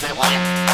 They want it.